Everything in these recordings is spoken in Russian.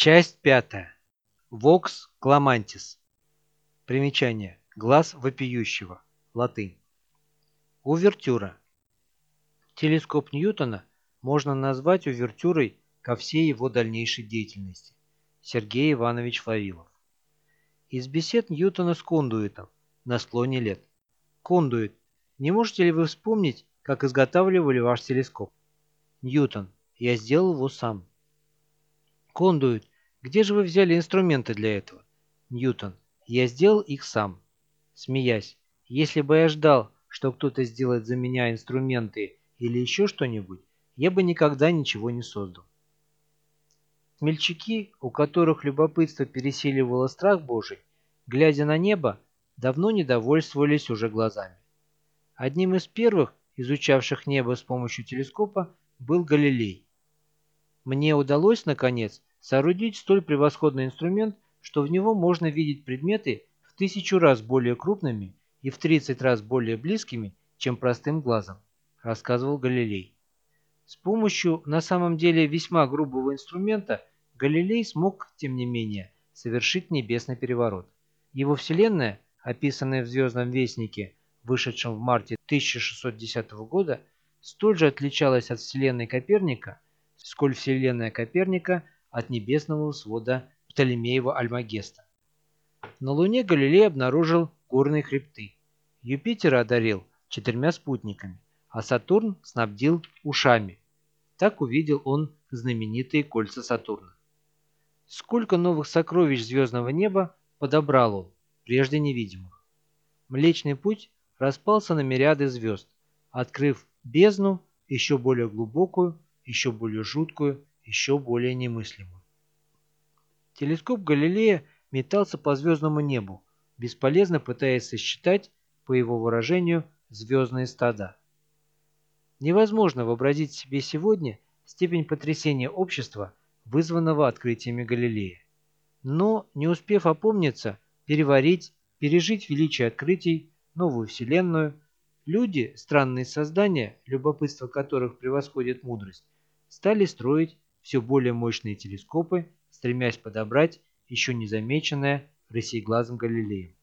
Часть пятая. Вокс Кламантис. Примечание. Глаз вопиющего. Латынь. Увертюра. Телескоп Ньютона можно назвать увертюрой ко всей его дальнейшей деятельности. Сергей Иванович Фавилов. Из бесед Ньютона с Кондуитом на склоне лет. Кондуит. Не можете ли вы вспомнить, как изготавливали ваш телескоп? Ньютон. Я сделал его сам. Кондуит. Где же вы взяли инструменты для этого? Ньютон. Я сделал их сам. Смеясь. Если бы я ждал, что кто-то сделает за меня инструменты или еще что-нибудь, я бы никогда ничего не создал. Смельчаки, у которых любопытство пересиливало страх Божий, глядя на небо, давно недовольствовались уже глазами. Одним из первых, изучавших небо с помощью телескопа, был Галилей. Мне удалось, наконец, соорудить столь превосходный инструмент, что в него можно видеть предметы в тысячу раз более крупными и в 30 раз более близкими, чем простым глазом, рассказывал Галилей. С помощью на самом деле весьма грубого инструмента Галилей смог, тем не менее, совершить небесный переворот. Его Вселенная, описанная в «Звездном вестнике», вышедшем в марте 1610 года, столь же отличалась от Вселенной Коперника, сколь Вселенная Коперника от небесного свода Птолемеева Альмагеста. На Луне Галилей обнаружил горные хребты. Юпитер одарил четырьмя спутниками, а Сатурн снабдил ушами. Так увидел он знаменитые кольца Сатурна. Сколько новых сокровищ звездного неба подобрал он, прежде невидимых. Млечный путь распался на мириады звезд, открыв бездну еще более глубокую, еще более жуткую, еще более немыслимую. Телескоп Галилея метался по звездному небу, бесполезно пытаясь сосчитать, по его выражению, звездные стада. Невозможно вообразить себе сегодня степень потрясения общества, вызванного открытиями Галилея. Но, не успев опомниться, переварить, пережить величие открытий, новую вселенную, люди, странные создания, любопытство которых превосходит мудрость, стали строить все более мощные телескопы, стремясь подобрать еще незамеченное рысеглазым Галилеем.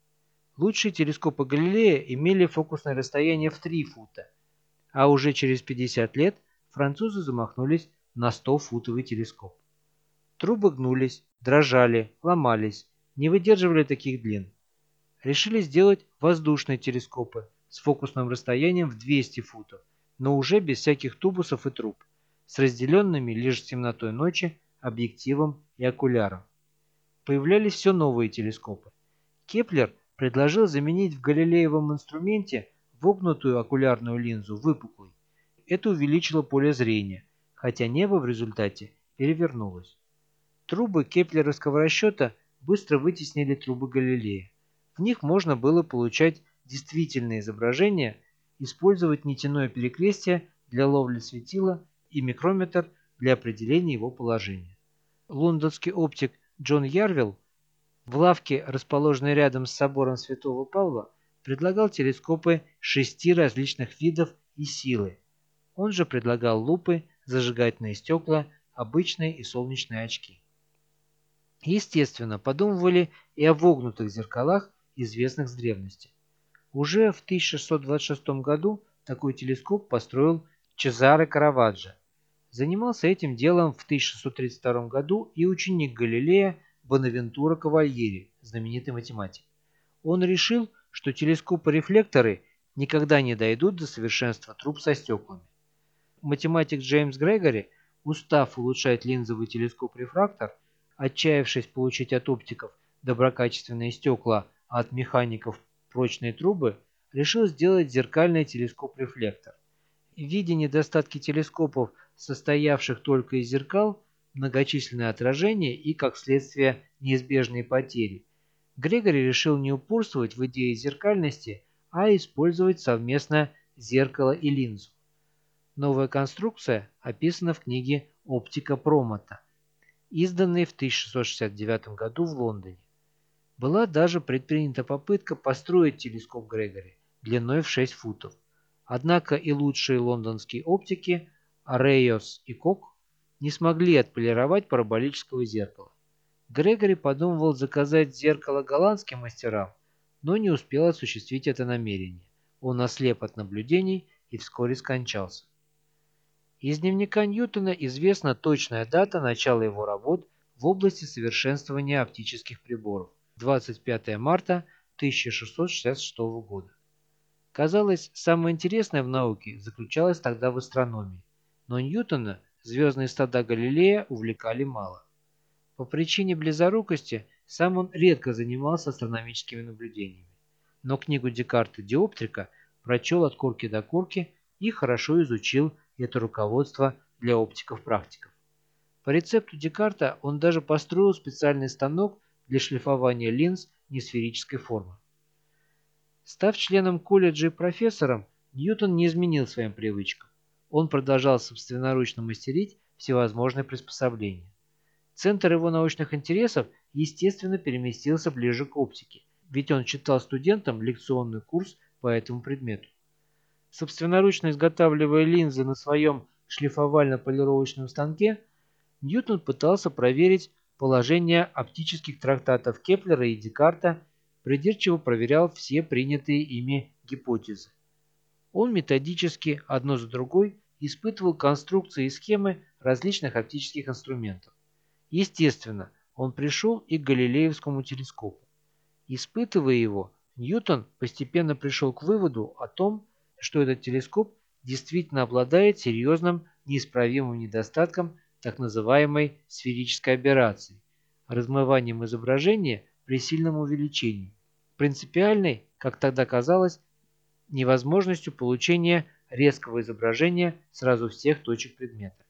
Лучшие телескопы Галилея имели фокусное расстояние в 3 фута, а уже через 50 лет французы замахнулись на 100-футовый телескоп. Трубы гнулись, дрожали, ломались, не выдерживали таких длин. Решили сделать воздушные телескопы с фокусным расстоянием в 200 футов, но уже без всяких тубусов и труб, с разделенными лишь темнотой ночи объективом и окуляром. Появлялись все новые телескопы. Кеплер предложил заменить в галилеевом инструменте вогнутую окулярную линзу выпуклой. Это увеличило поле зрения, хотя небо в результате перевернулось. Трубы кеплеровского расчета быстро вытеснили трубы Галилея. В них можно было получать действительные изображения, использовать нитяное перекрестие для ловли светила и микрометр для определения его положения. Лондонский оптик Джон Ярвилл в лавке, расположенной рядом с собором Святого Павла, предлагал телескопы шести различных видов и силы. Он же предлагал лупы, зажигательные стекла, обычные и солнечные очки. Естественно, подумывали и о вогнутых зеркалах, известных с древности. Уже в 1626 году такой телескоп построил Чезаре Караваджо. Занимался этим делом в 1632 году и ученик Галилея Бонавентура Кавальери, знаменитый математик. Он решил, что телескопы-рефлекторы никогда не дойдут до совершенства труб со стеклами. Математик Джеймс Грегори, устав улучшать линзовый телескоп-рефрактор, отчаявшись получить от оптиков доброкачественные стекла, а от механиков прочные трубы, решил сделать зеркальный телескоп-рефлектор. Видя недостатки телескопов, состоявших только из зеркал, многочисленные отражения и, как следствие, неизбежные потери, Грегори решил не упорствовать в идее зеркальности, а использовать совместно зеркало и линзу. Новая конструкция описана в книге «Оптика Промота», изданной в 1669 году в Лондоне. Была даже предпринята попытка построить телескоп Грегори длиной в 6 футов. Однако и лучшие лондонские оптики А Рейвс и Кок не смогли отполировать параболического зеркала. Грегори подумывал заказать зеркало голландским мастерам, но не успел осуществить это намерение. Он ослеп от наблюдений и вскоре скончался. Из дневника Ньютона известна точная дата начала его работ в области совершенствования оптических приборов – 25 марта 1666 года. Казалось, самое интересное в науке заключалось тогда в астрономии, но Ньютона звездные стада Галилея увлекали мало. По причине близорукости сам он редко занимался астрономическими наблюдениями, но книгу Декарта «Диоптрика» прочел от корки до корки и хорошо изучил это руководство для оптиков-практиков. По рецепту Декарта он даже построил специальный станок для шлифования линз несферической формы. Став членом колледжа и профессором, Ньютон не изменил своим привычкам. Он продолжал собственноручно мастерить всевозможные приспособления. Центр его научных интересов, естественно, переместился ближе к оптике, ведь он читал студентам лекционный курс по этому предмету. Собственноручно изготавливая линзы на своем шлифовально-полировочном станке, Ньютон пытался проверить положение оптических трактатов Кеплера и Декарта, придирчиво проверял все принятые ими гипотезы. Он методически, одно за другой, испытывал конструкции и схемы различных оптических инструментов. Естественно, он пришел и к Галилеевскому телескопу. Испытывая его, Ньютон постепенно пришел к выводу о том, что этот телескоп действительно обладает серьезным неисправимым недостатком так называемой сферической аберрации, размыванием изображения при сильном увеличении, принципиальной, как тогда казалось, невозможностью получения резкого изображения сразу всех точек предмета.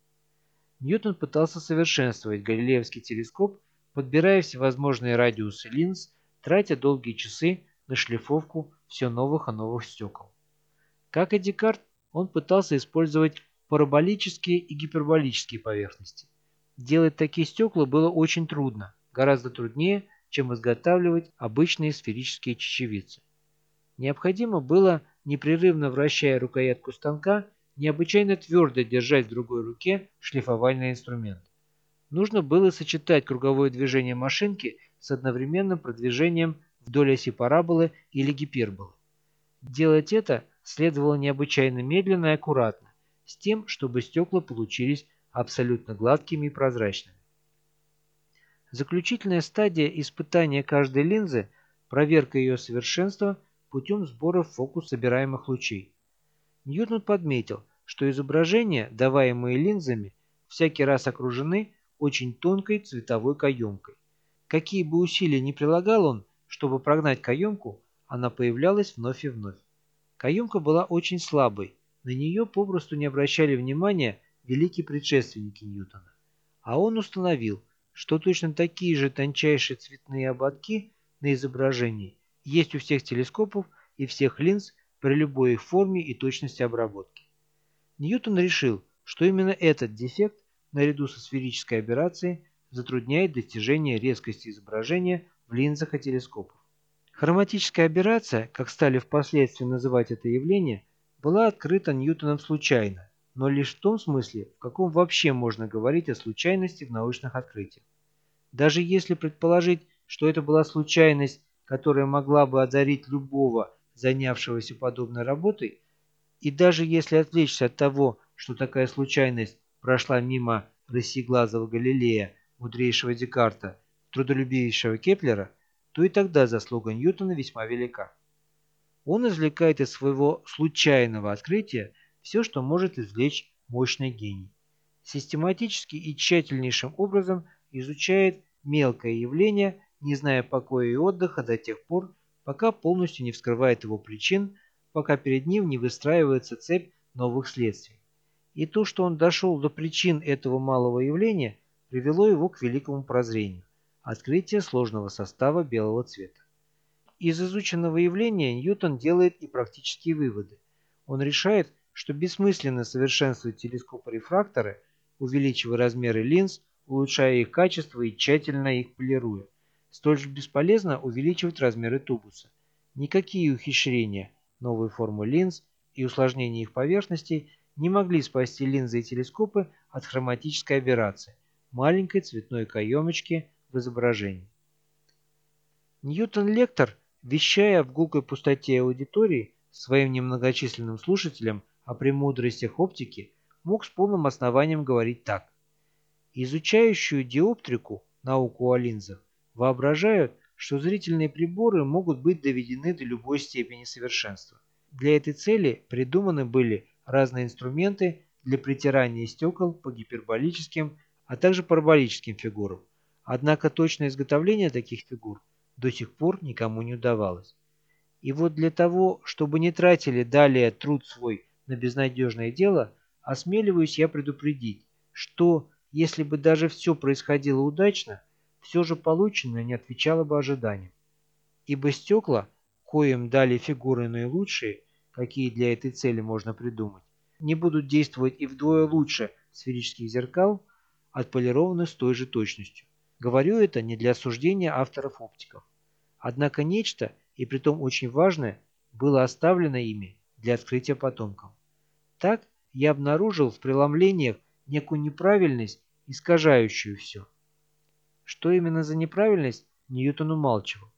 Ньютон пытался совершенствовать Галилеевский телескоп, подбирая всевозможные радиусы линз, тратя долгие часы на шлифовку все новых и новых стекол. Как и Декарт, он пытался использовать параболические и гиперболические поверхности. Делать такие стекла было очень трудно, гораздо труднее, чем изготавливать обычные сферические чечевицы. Необходимо было, непрерывно вращая рукоятку станка, необычайно твердо держать в другой руке шлифовальный инструмент. Нужно было сочетать круговое движение машинки с одновременным продвижением вдоль оси параболы или гиперболы. Делать это следовало необычайно медленно и аккуратно, с тем, чтобы стекла получились абсолютно гладкими и прозрачными. Заключительная стадия испытания каждой линзы – проверка ее совершенства путем сбора в фокус собираемых лучей. Ньютон подметил, что изображения, даваемые линзами, всякий раз окружены очень тонкой цветовой каемкой. Какие бы усилия ни прилагал он, чтобы прогнать каемку, она появлялась вновь и вновь. Каемка была очень слабой, на нее попросту не обращали внимания великие предшественники Ньютона. А он установил, что точно такие же тончайшие цветные ободки на изображении есть у всех телескопов и всех линз при любой их форме и точности обработки. Ньютон решил, что именно этот дефект, наряду со сферической аберрацией, затрудняет достижение резкости изображения в линзах и телескопах. Хроматическая аберрация, как стали впоследствии называть это явление, была открыта Ньютоном случайно, но лишь в том смысле, в каком вообще можно говорить о случайности в научных открытиях. Даже если предположить, что это была случайность, которая могла бы одарить любого, занявшегося подобной работой, и даже если отвлечься от того, что такая случайность прошла мимо рассеглазого Галилея, мудрейшего Декарта, трудолюбивейшего Кеплера, то и тогда заслуга Ньютона весьма велика. Он извлекает из своего случайного открытия все, что может извлечь мощный гений. Систематически и тщательнейшим образом изучает мелкое явление, не зная покоя и отдыха до тех пор, пока полностью не вскрывает его причин, пока перед ним не выстраивается цепь новых следствий. И то, что он дошел до причин этого малого явления, привело его к великому прозрению открытие сложного состава белого цвета. Из изученного явления Ньютон делает и практические выводы. Он решает, что бессмысленно совершенствовать телескопы-рефракторы, увеличивая размеры линз, улучшая их качество и тщательно их полируя. Столь же бесполезно увеличивать размеры тубуса. Никакие ухищрения, новые формы линз и усложнение их поверхностей не могли спасти линзы и телескопы от хроматической аберрации, маленькой цветной каемочки в изображении. Ньютон-лектор, вещая в гулкой пустоте аудитории своим немногочисленным слушателям о премудростях оптики, мог с полным основанием говорить так. Изучающую диоптрику, науку о линзах, воображают, что зрительные приборы могут быть доведены до любой степени совершенства. Для этой цели придуманы были разные инструменты для притирания стекол по гиперболическим, а также параболическим фигурам. Однако точное изготовление таких фигур до сих пор никому не удавалось. И вот для того, чтобы не тратили далее труд свой на безнадежное дело, осмеливаюсь я предупредить, что если бы даже все происходило удачно, все же полученное не отвечало бы ожиданиям. Ибо стекла, коим дали фигуры наилучшие, какие для этой цели можно придумать, не будут действовать и вдвое лучше сферических зеркал, отполированы с той же точностью. Говорю это не для осуждения авторов-оптиков. Однако нечто, и притом очень важное, было оставлено ими для открытия потомкам. Так я обнаружил в преломлениях некую неправильность искажающую все. Что именно за неправильность, Ньютон умалчивал.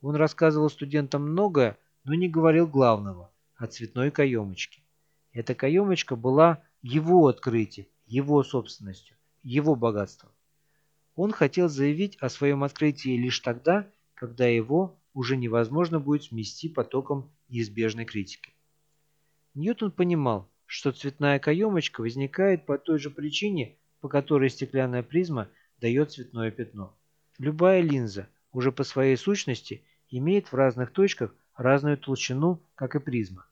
Он рассказывал студентам многое, но не говорил главного – о цветной каемочке. Эта каемочка была его открытием, его собственностью, его богатством. Он хотел заявить о своем открытии лишь тогда, когда его уже невозможно будет смести потоком неизбежной критики. Ньютон понимал, что цветная каемочка возникает по той же причине, по которой стеклянная призма дает цветное пятно. Любая линза уже по своей сущности имеет в разных точках разную толщину, как и призма.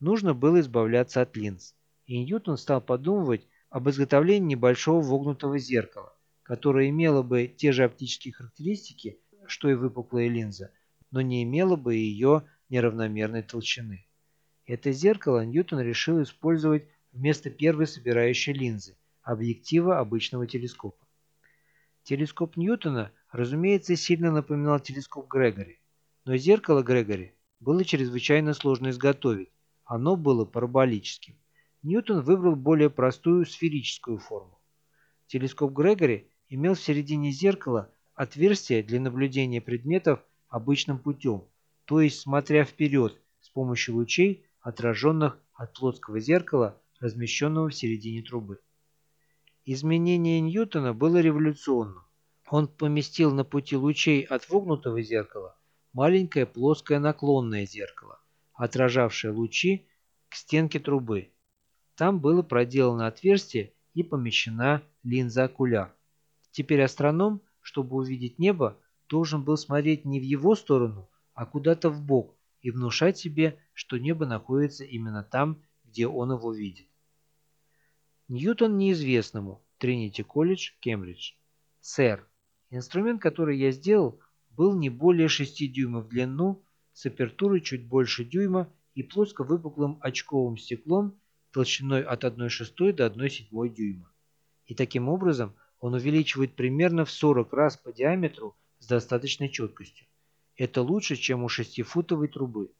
Нужно было избавляться от линз, и Ньютон стал подумывать об изготовлении небольшого вогнутого зеркала, которое имело бы те же оптические характеристики, что и выпуклая линза, но не имело бы ее неравномерной толщины. Это зеркало Ньютон решил использовать вместо первой собирающей линзы, объектива обычного телескопа. Телескоп Ньютона, разумеется, сильно напоминал телескоп Грегори, но зеркало Грегори было чрезвычайно сложно изготовить, оно было параболическим. Ньютон выбрал более простую сферическую форму. Телескоп Грегори имел в середине зеркала отверстие для наблюдения предметов обычным путем, то есть смотря вперед с помощью лучей, отраженных от плоского зеркала, размещенного в середине трубы. Изменение Ньютона было революционным. Он поместил на пути лучей от вогнутого зеркала маленькое плоское наклонное зеркало, отражавшее лучи к стенке трубы. Там было проделано отверстие и помещена линза-окуляр. Теперь астроном, чтобы увидеть небо, должен был смотреть не в его сторону, а куда-то в бок и внушать себе, что небо находится именно там, где он его видит. Ньютон неизвестному. Тринити колледж, Кембридж. Сэр, инструмент, который я сделал, был не более 6 дюймов в длину, с апертурой чуть больше дюйма и плоско выпуклым очковым стеклом толщиной от 1,6 до 1,7 дюйма. И таким образом он увеличивает примерно в 40 раз по диаметру с достаточной четкостью. Это лучше, чем у шестифутовой трубы.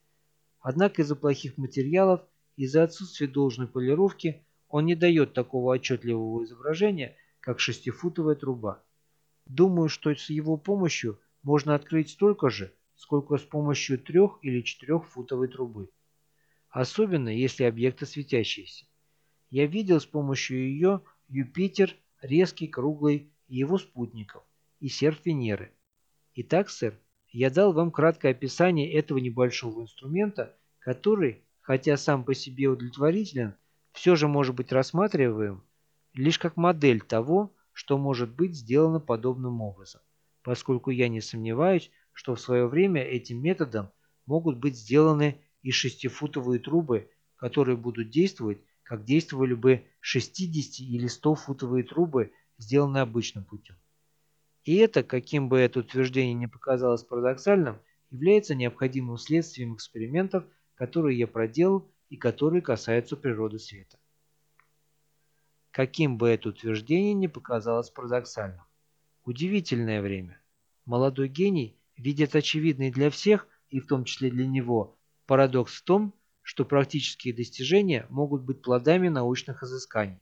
Однако из-за плохих материалов, из-за отсутствия должной полировки он не дает такого отчетливого изображения, как шестифутовая труба. Думаю, что с его помощью можно открыть столько же, сколько с помощью трех- или четырехфутовой трубы. Особенно, если объекты светящиеся. Я видел с помощью ее Юпитер, резкий, круглый его спутников, и серп Венеры. Итак, сэр, я дал вам краткое описание этого небольшого инструмента, который, хотя сам по себе удовлетворителен, все же может быть рассматриваем лишь как модель того, что может быть сделано подобным образом, поскольку я не сомневаюсь, что в свое время этим методом могут быть сделаны и шестифутовые трубы, которые будут действовать, как действовали бы 60 или 100-футовые трубы, сделанные обычным путем. И это, каким бы это утверждение ни показалось парадоксальным, является необходимым следствием экспериментов, которые я проделал и которые касаются природы света. Каким бы это утверждение ни показалось парадоксальным. Удивительное время. Молодой гений видит очевидный для всех, и в том числе для него, парадокс в том, что практические достижения могут быть плодами научных изысканий.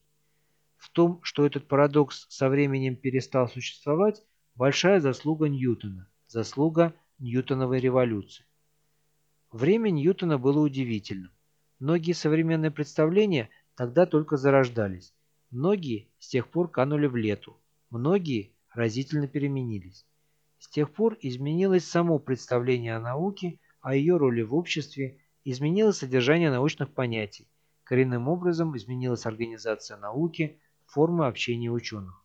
В том, что этот парадокс со временем перестал существовать, большая заслуга Ньютона, заслуга Ньютоновой революции. Время Ньютона было удивительным. Многие современные представления тогда только зарождались. Многие с тех пор канули в лету. Многие разительно переменились. С тех пор изменилось само представление о науке, о ее роли в обществе, изменилось содержание научных понятий, коренным образом изменилась организация науки, форма общения ученых.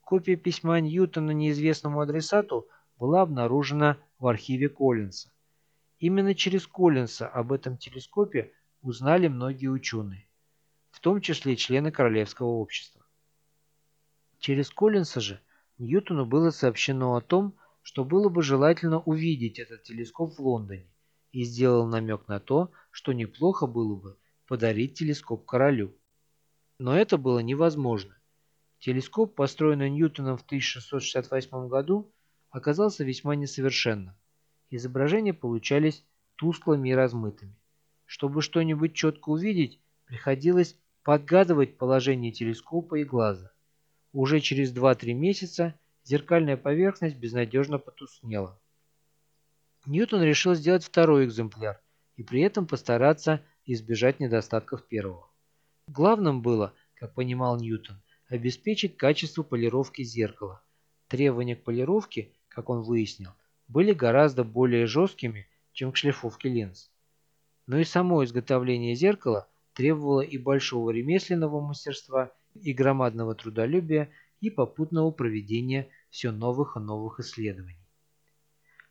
Копия письма Ньютона неизвестному адресату была обнаружена в архиве Коллинса. Именно через Коллинса об этом телескопе узнали многие ученые, в том числе члены Королевского общества. Через Коллинса же Ньютону было сообщено о том, что было бы желательно увидеть этот телескоп в Лондоне, и сделал намек на то, что неплохо было бы подарить телескоп королю. Но это было невозможно. Телескоп, построенный Ньютоном в 1668 году, оказался весьма несовершенным. Изображения получались тусклыми и размытыми. Чтобы что-нибудь четко увидеть, приходилось подгадывать положение телескопа и глаза. Уже через 2-3 месяца зеркальная поверхность безнадежно потускнела. Ньютон решил сделать второй экземпляр и при этом постараться избежать недостатков первого. Главным было, как понимал Ньютон, обеспечить качество полировки зеркала. Требования к полировке, как он выяснил, были гораздо более жесткими, чем к шлифовке линз. Но и само изготовление зеркала требовало и большого ремесленного мастерства, и громадного трудолюбия, и попутного проведения все новых и новых исследований.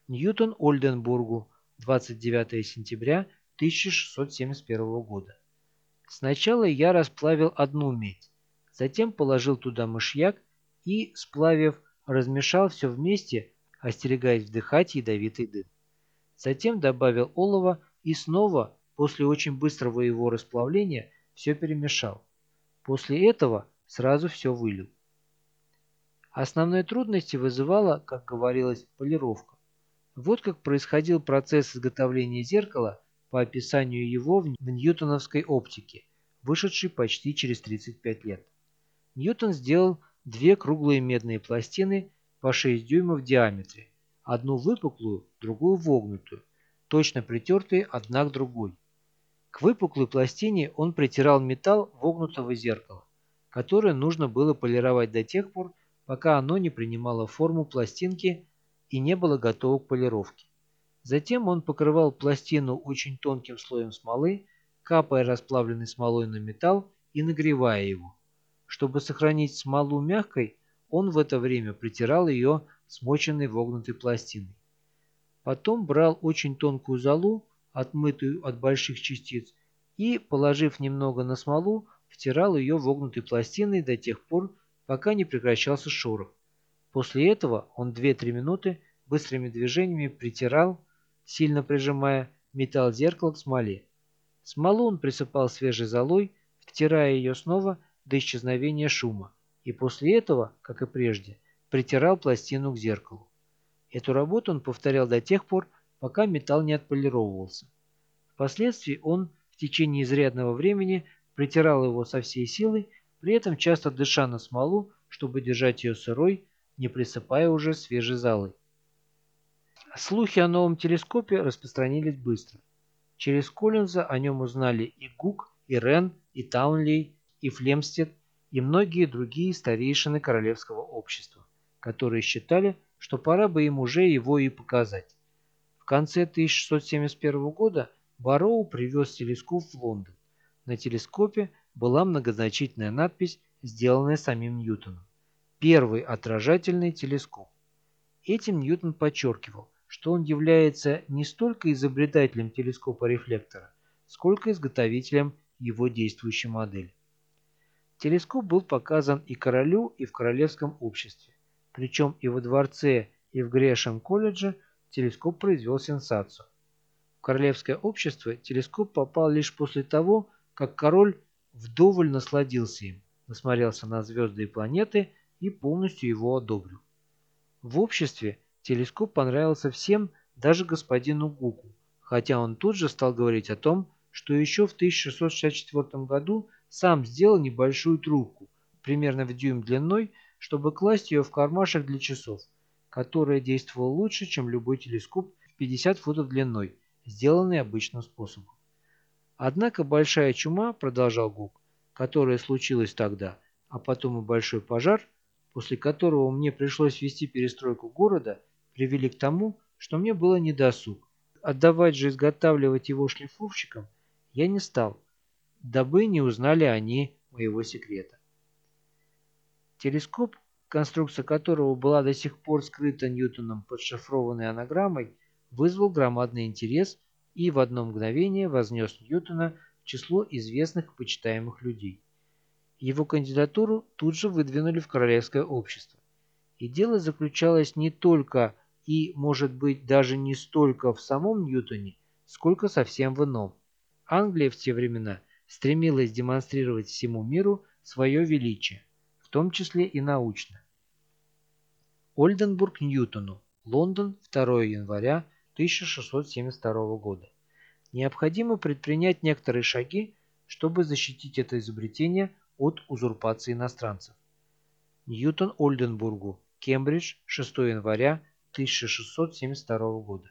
Ньютон Ольденбургу, 29 сентября 1671 года. Сначала я расплавил одну медь, затем положил туда мышьяк и, сплавив, размешал все вместе, остерегаясь вдыхать ядовитый дым. Затем добавил олово и снова, после очень быстрого его расплавления, все перемешал. После этого сразу все вылил. Основной трудности вызывала, как говорилось, полировка. Вот как происходил процесс изготовления зеркала по описанию его в ньютоновской оптике, вышедшей почти через 35 лет. Ньютон сделал две круглые медные пластины по 6 дюймов в диаметре, одну выпуклую, другую вогнутую, точно притертые одна к другой. К выпуклой пластине он притирал металл вогнутого зеркала, которое нужно было полировать до тех пор, пока оно не принимало форму пластинки и не было готово к полировке. Затем он покрывал пластину очень тонким слоем смолы, капая расплавленной смолой на металл и нагревая его. Чтобы сохранить смолу мягкой, он в это время притирал ее смоченной вогнутой пластиной. Потом брал очень тонкую золу, отмытую от больших частиц, и, положив немного на смолу, втирал ее вогнутой пластиной до тех пор, пока не прекращался шорох. После этого он 2-3 минуты быстрыми движениями притирал сильно прижимая металл зеркала к смоле. Смолу он присыпал свежей золой, втирая ее снова до исчезновения шума, и после этого, как и прежде, притирал пластину к зеркалу. Эту работу он повторял до тех пор, пока металл не отполировывался. Впоследствии он в течение изрядного времени притирал его со всей силой, при этом часто дыша на смолу, чтобы держать ее сырой, не присыпая уже свежей золой. Слухи о новом телескопе распространились быстро. Через Коллинза о нем узнали и Гук, и Рен, и Таунли, и Флемстед, и многие другие старейшины Королевского общества, которые считали, что пора бы им уже его и показать. В конце 1671 года Барроу привез телескоп в Лондон. На телескопе была многозначительная надпись, сделанная самим Ньютоном. Первый отражательный телескоп. Этим Ньютон подчеркивал, что он является не столько изобретателем телескопа-рефлектора, сколько изготовителем его действующей модели. Телескоп был показан и королю, и в королевском обществе. Причем и во дворце, и в Грешем колледже телескоп произвел сенсацию. В королевское общество телескоп попал лишь после того, как король вдоволь насладился им, насмотрелся на звезды и планеты и полностью его одобрил. В обществе Телескоп понравился всем, даже господину Гуку, хотя он тут же стал говорить о том, что еще в 1664 году сам сделал небольшую трубку, примерно в дюйм длиной, чтобы класть ее в кармашек для часов, которая действовала лучше, чем любой телескоп в 50 футов длиной, сделанный обычным способом. Однако большая чума, продолжал Гук, которая случилась тогда, а потом и большой пожар, после которого мне пришлось вести перестройку города, привели к тому, что мне было недосуг. Отдавать же изготавливать его шлифовщикам я не стал, дабы не узнали они моего секрета. Телескоп, конструкция которого была до сих пор скрыта Ньютоном под шифрованной анаграммой, вызвал громадный интерес и в одно мгновение вознес Ньютона в число известных и почитаемых людей. Его кандидатуру тут же выдвинули в Королевское общество. И дело заключалось не только и, может быть, даже не столько в самом Ньютоне, сколько совсем в ином. Англия в те времена стремилась демонстрировать всему миру свое величие том числе и научно. Ольденбург Ньютону, Лондон, 2 января 1672 года. Необходимо предпринять некоторые шаги, чтобы защитить это изобретение от узурпации иностранцев. Ньютон Ольденбургу, Кембридж, 6 января 1672 года.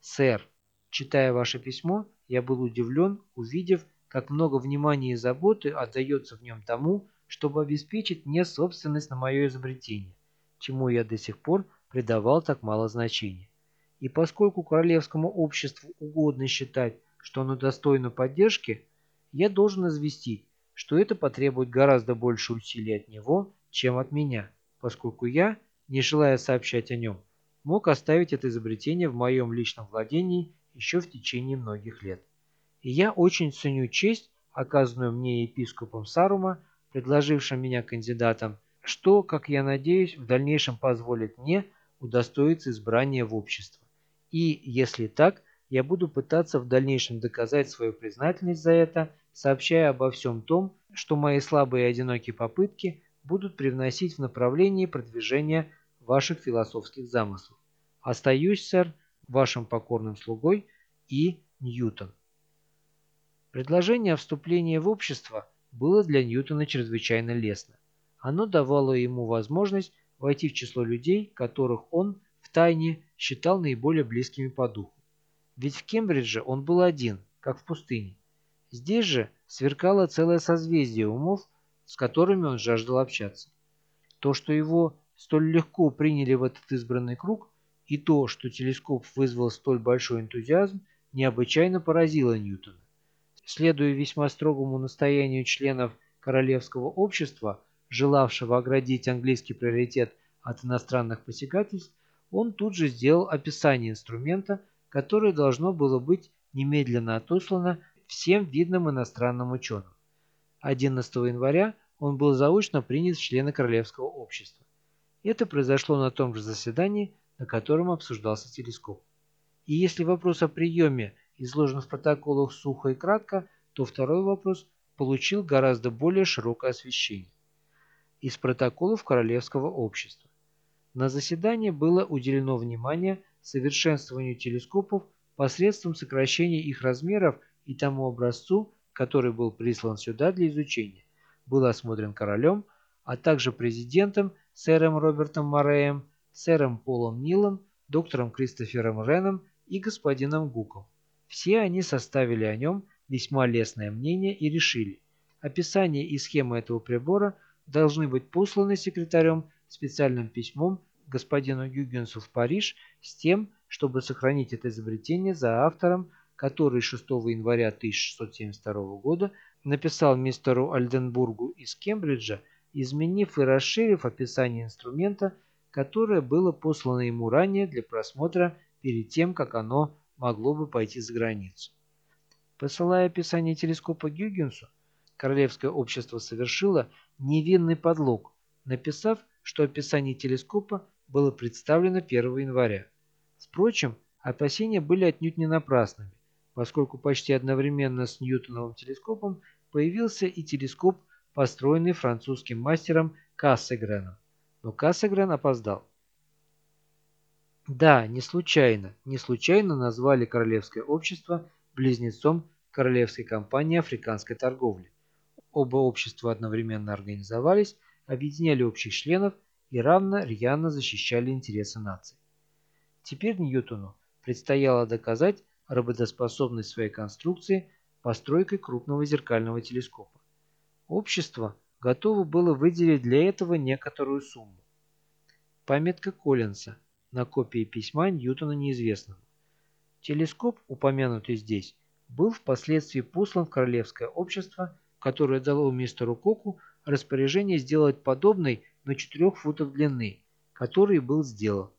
Сэр, читая ваше письмо, я был удивлен, увидев, как много внимания и заботы отдается в нем тому, чтобы обеспечить мне собственность на мое изобретение, чему я до сих пор придавал так мало значения. И поскольку королевскому обществу угодно считать, что оно достойно поддержки, я должен известить, что это потребует гораздо больше усилий от него, чем от меня, поскольку я, не желая сообщать о нем, мог оставить это изобретение в моем личном владении еще в течение многих лет. И я очень ценю честь, оказанную мне епископом Сарума, предложившим меня кандидатом, что, как я надеюсь, в дальнейшем позволит мне удостоиться избрания в общество. И, если так, я буду пытаться в дальнейшем доказать свою признательность за это, сообщая обо всем том, что мои слабые и одинокие попытки будут привносить в направлении продвижения ваших философских замыслов. Остаюсь, сэр, вашим покорным слугой и Ньютон. Предложение о вступлении в общество – было для Ньютона чрезвычайно лестно. Оно давало ему возможность войти в число людей, которых он втайне считал наиболее близкими по духу. Ведь в Кембридже он был один, как в пустыне. Здесь же сверкало целое созвездие умов, с которыми он жаждал общаться. То, что его столь легко приняли в этот избранный круг, и то, что телескоп вызвал столь большой энтузиазм, необычайно поразило Ньютона. Следуя весьма строгому настоянию членов Королевского общества, желавшего оградить английский приоритет от иностранных посягательств, он тут же сделал описание инструмента, которое должно было быть немедленно отослано всем видным иностранным ученым. 11 января он был заочно принят в члены Королевского общества. Это произошло на том же заседании, на котором обсуждался телескоп. И если вопрос о приеме изложен в протоколах сухо и кратко, то второй вопрос получил гораздо более широкое освещение. Из протоколов Королевского общества. На заседании было уделено внимание совершенствованию телескопов посредством сокращения их размеров и тому образцу, который был прислан сюда для изучения, был осмотрен королем, а также президентом сэром Робертом Морреем, сэром Полом Нилом, доктором Кристофером Реном и господином Гуком. Все они составили о нем весьма лестное мнение и решили, описание и схема этого прибора должны быть посланы секретарем специальным письмом господину Гюгенсу в Париж с тем, чтобы сохранить это изобретение за автором, который 6 января 1672 года написал мистеру Альденбургу из Кембриджа, изменив и расширив описание инструмента, которое было послано ему ранее для просмотра перед тем, как оно могло бы пойти за границу. Посылая описание телескопа Гюгенсу, Королевское общество совершило невинный подлог, написав, что описание телескопа было представлено 1 января. Впрочем, опасения были отнюдь не напрасными, поскольку почти одновременно с Ньютоновым телескопом появился и телескоп, построенный французским мастером Кассегреном. Но Кассегрен опоздал. Да, не случайно, не случайно назвали Королевское общество близнецом Королевской компании африканской торговли. Оба общества одновременно организовались, объединяли общих членов и равно рьяно защищали интересы нации. Теперь Ньютону предстояло доказать работоспособность своей конструкции постройкой крупного зеркального телескопа. Общество готово было выделить для этого некоторую сумму. Пометка Коллинса на копии письма Ньютона неизвестного. Телескоп, упомянутый здесь, был впоследствии послан в Королевское общество, которое дало мистеру Коку распоряжение сделать подобный, но 4 футов длины, который был сделан.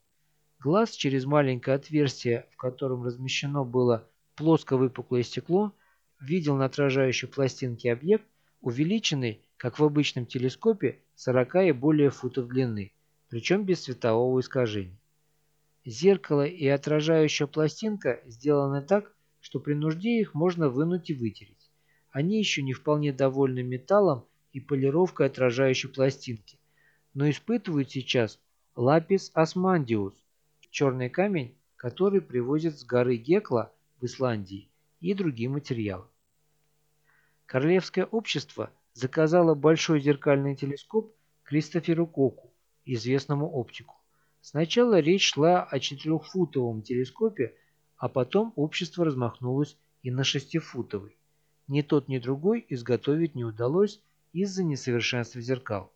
Глаз через маленькое отверстие, в котором размещено было плоско-выпуклое стекло, видел на отражающей пластинке объект, увеличенный, как в обычном телескопе, 40 и более футов длины, причем без светового искажения. Зеркало и отражающая пластинка сделаны так, что при нужде их можно вынуть и вытереть. Они еще не вполне довольны металлом и полировкой отражающей пластинки, но испытывают сейчас лапис османдиус, черный камень, который привозят с горы Гекла в Исландии и другие материалы. Королевское общество заказало большой зеркальный телескоп Кристоферу Коку, известному оптику. Сначала речь шла о четырехфутовом телескопе, а потом общество размахнулось и на шестифутовый. Ни тот, ни другой изготовить не удалось из-за несовершенства зеркал.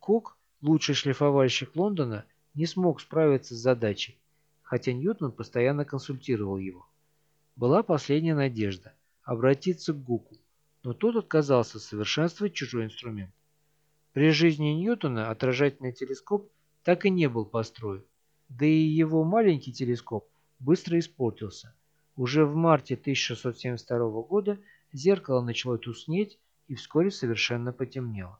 Кок, лучший шлифовальщик Лондона, не смог справиться с задачей, хотя Ньютон постоянно консультировал его. Была последняя надежда – обратиться к Гуку, но тот отказался совершенствовать чужой инструмент. При жизни Ньютона отражательный телескоп так и не был построен, да и его маленький телескоп быстро испортился. Уже в марте 1672 года зеркало начало туснеть и вскоре совершенно потемнело.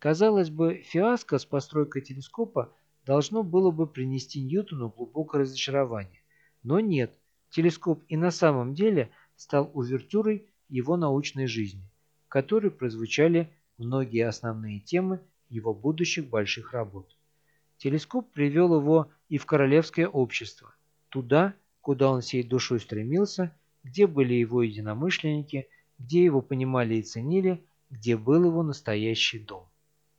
Казалось бы, фиаско с постройкой телескопа должно было бы принести Ньютону глубокое разочарование. Но нет, телескоп и на самом деле стал увертюрой его научной жизни, в которой прозвучали многие основные темы его будущих больших работ. Телескоп привел его и в королевское общество, туда, куда он всей душой стремился, где были его единомышленники, где его понимали и ценили, где был его настоящий дом.